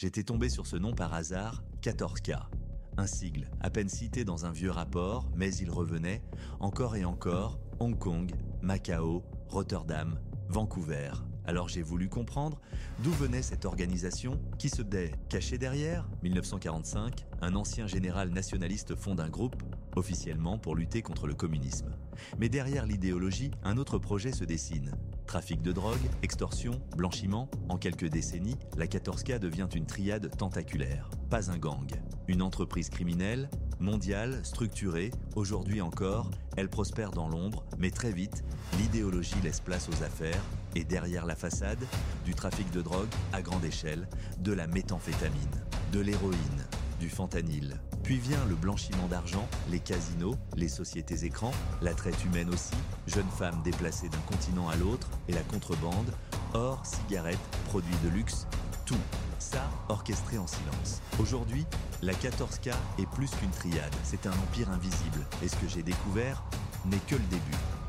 J'étais tombé sur ce nom par hasard, 14K. Un sigle, à peine cité dans un vieux rapport, mais il revenait, encore et encore, Hong Kong, Macao, Rotterdam, Vancouver. Alors j'ai voulu comprendre d'où venait cette organisation qui se dait cachée derrière. 1945, un ancien général nationaliste fonde un groupe, officiellement pour lutter contre le communisme. Mais derrière l'idéologie, un autre projet se dessine. Trafic de drogue, extorsion, blanchiment, en quelques décennies, la 14K devient une triade tentaculaire. Pas un gang. Une entreprise criminelle, mondiale, structurée, aujourd'hui encore, elle prospère dans l'ombre, mais très vite, l'idéologie laisse place aux affaires, et derrière la façade, du trafic de drogue à grande échelle, de la méthamphétamine, de l'héroïne, du fentanyl. Puis vient le blanchiment d'argent, les casinos, les sociétés écrans, la traite humaine aussi, jeunes femmes déplacées d'un continent à l'autre, et la contrebande, or, cigarettes, produits de luxe, tout. Ça, orchestré en silence. Aujourd'hui, la 14K est plus qu'une triade, c'est un empire invisible. Et ce que j'ai découvert n'est que le début.